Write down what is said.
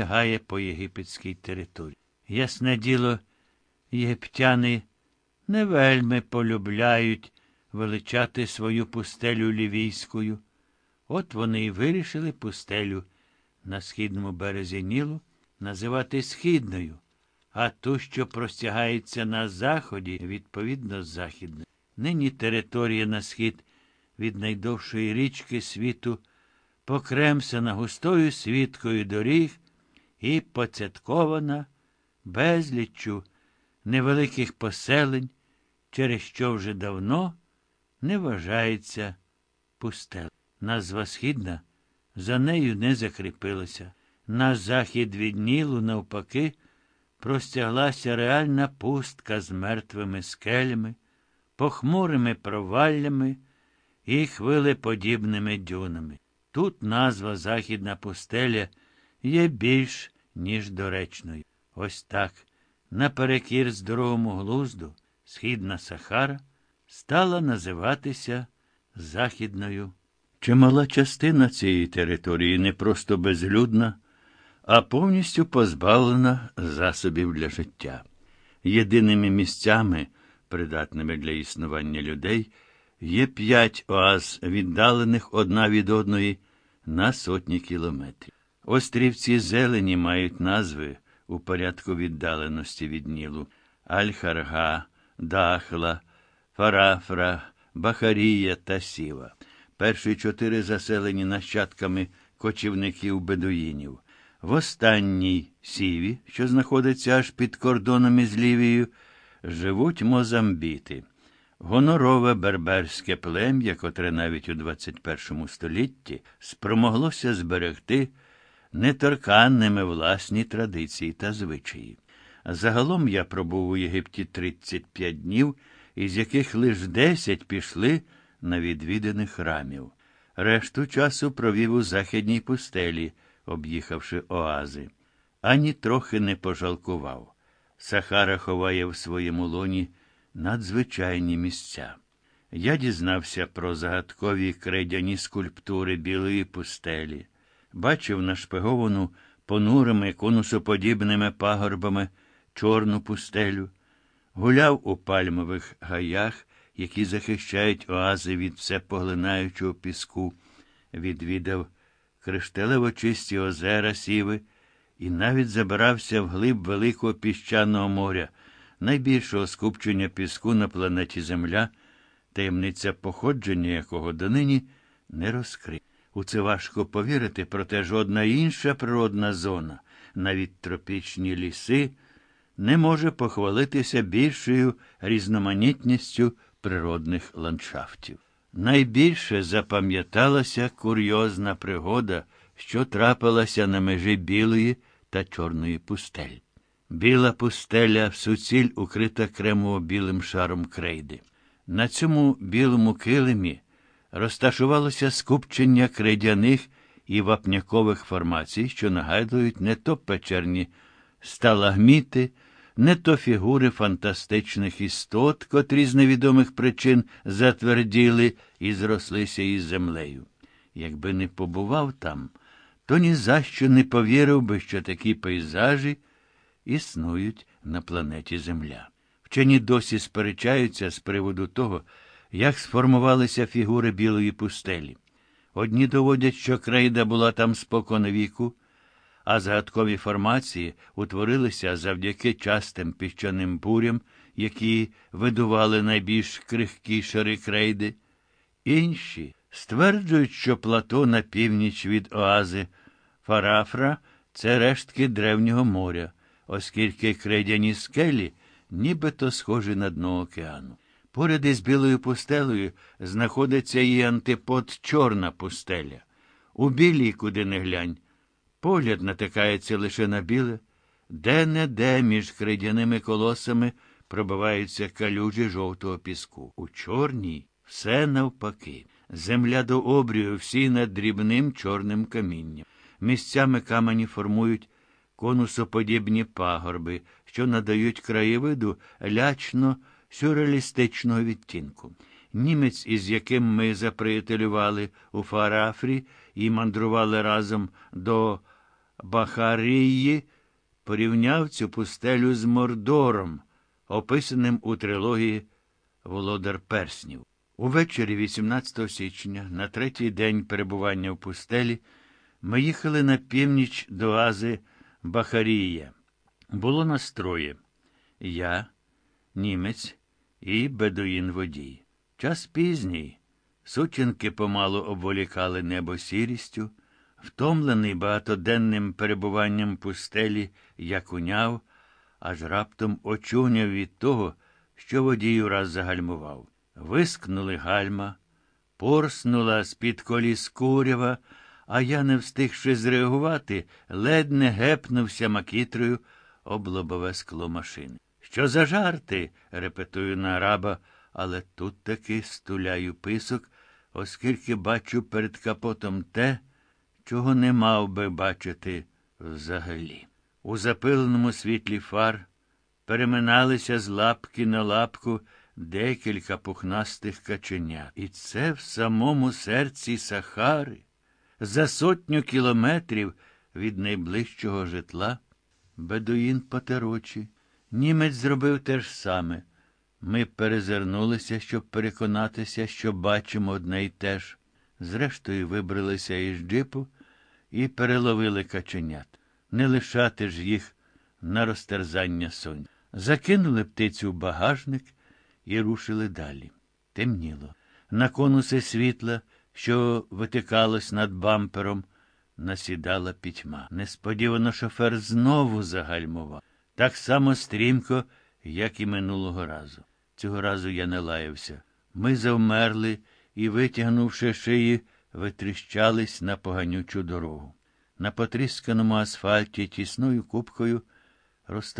гає по єгипетській території. Ясне діло, єгиптяни не вельми полюбляють величати свою пустелю лівійською. От вони і вирішили пустелю на східному березі Нілу називати східною, а ту, що простягається на заході, відповідно західною. Нині територія на схід від найдовшої річки світу покремсана густою світкою доріг і поцяткована безліччю невеликих поселень, через що вже давно не вважається пустел. Назва східна за нею не закріпилася. На захід від Нілу, навпаки, простяглася реальна пустка з мертвими скелями, похмурими проваллями і хвилеподібними дюнами. Тут назва Західна пустеля є більш, ніж доречною. Ось так, наперекір здоровому глузду, Східна Сахара стала називатися Західною. Чимала частина цієї території не просто безлюдна, а повністю позбавлена засобів для життя. Єдиними місцями, придатними для існування людей, є п'ять оаз, віддалених одна від одної на сотні кілометрів. Острівці зелені мають назви у порядку віддаленості від Нілу Аль-Харга, Дахла, Фарафра, Бахарія та Сіва. Перші чотири заселені нащадками кочівників бедуїнів. В останній сіві, що знаходиться аж під кордоном із Лівією, живуть мозамбіти. Гонорове берберське плем'я, котре навіть у 21 столітті спромоглося зберегти неторканними власні традиції та звичаї. Загалом я пробув у Єгипті 35 днів, із яких лише 10 пішли на відвідини храмів. Решту часу провів у західній пустелі, об'їхавши оази. Ані трохи не пожалкував. Сахара ховає в своєму лоні надзвичайні місця. Я дізнався про загадкові кредяні скульптури білої пустелі, бачив нашпиговану понурими конусоподібними пагорбами чорну пустелю, гуляв у пальмових гаях, які захищають оази від всепоглинаючого піску, відвідав кришталево чисті озера сіви і навіть забирався в глиб великого піщаного моря, найбільшого скупчення піску на планеті Земля, таємниця походження якого донині не розкрита. У це важко повірити, проте жодна інша природна зона, навіть тропічні ліси, не може похвалитися більшою різноманітністю природних ландшафтів. Найбільше запам'яталася курйозна пригода, що трапилася на межі білої та чорної пустель. Біла пустеля в суціль укрита кремово білим шаром крейди. На цьому білому килимі розташувалося скупчення крейдяних і вапнякових формацій, що нагадують не то печерні сталагміти, не то фігури фантастичних істот, котрі з невідомих причин затверділи і зрослися із землею. Якби не побував там, то ні за що не повірив би, що такі пейзажі існують на планеті Земля. Вчені досі сперечаються з приводу того, як сформувалися фігури білої пустелі. Одні доводять, що крейда була там споконвіку, а загадкові формації утворилися завдяки частим піщаним бурям, які видували найбільш крихкі шари крейди. Інші стверджують, що плато на північ від оази Фарафра це рештки древнього моря, оскільки крейдяні скелі нібито схожі на дно океану. Поряд із білою пустелею знаходиться її антипод Чорна пустеля. У білій, куди не глянь, погляд натикається лише на біле, де не де між кридяними колосами пробиваються калюжі жовтого піску. У чорній все навпаки. Земля до обрію всі над дрібним чорним камінням. Місцями камені формують конусоподібні пагорби, що надають краєвиду лячно сюрреалістичного відтінку. Німець, із яким ми заприятелювали у Фарафрі і мандрували разом до Бахарії порівняв цю пустелю з Мордором, описаним у трилогії Володар Перснів. Увечері 18 січня, на третій день перебування в пустелі, ми їхали на північ до Ази Бахарія. Було нас троє. Я, німець і бедуїн водій. Час пізній. Сутінки помалу обволікали небо сірістю, втомлений багатоденним перебуванням пустелі, як уняв, аж раптом очуняв від того, що водій ураз загальмував. Вискнули гальма, порснула з-під коліс курява, а я, не встигши зреагувати, ледь не гепнувся макітрою об лобове скло машини. Що за жарти? репетую на араба, але тут таки стуляю писок, оскільки бачу перед капотом те, чого не мав би бачити взагалі. У запиленому світлі фар переминалися з лапки на лапку декілька пухнастих каченят. І це в самому серці Сахари, за сотню кілометрів від найближчого житла. Бедуїн потерочі. Німець зробив те ж саме. Ми перезирнулися, щоб переконатися, що бачимо одне й те ж. Зрештою, вибралися із джипу і переловили каченят. Не лишати ж їх на розтерзання сонь. Закинули птицю в багажник і рушили далі. Темніло. На конуси світла, що витикалось над бампером, насідала пітьма. Несподівано шофер знову загальмував. Так само стрімко, як і минулого разу. Цього разу я не лаявся. Ми завмерли і, витягнувши шиї, витріщались на поганючу дорогу. На потрісканому асфальті тісною купкою розташувалися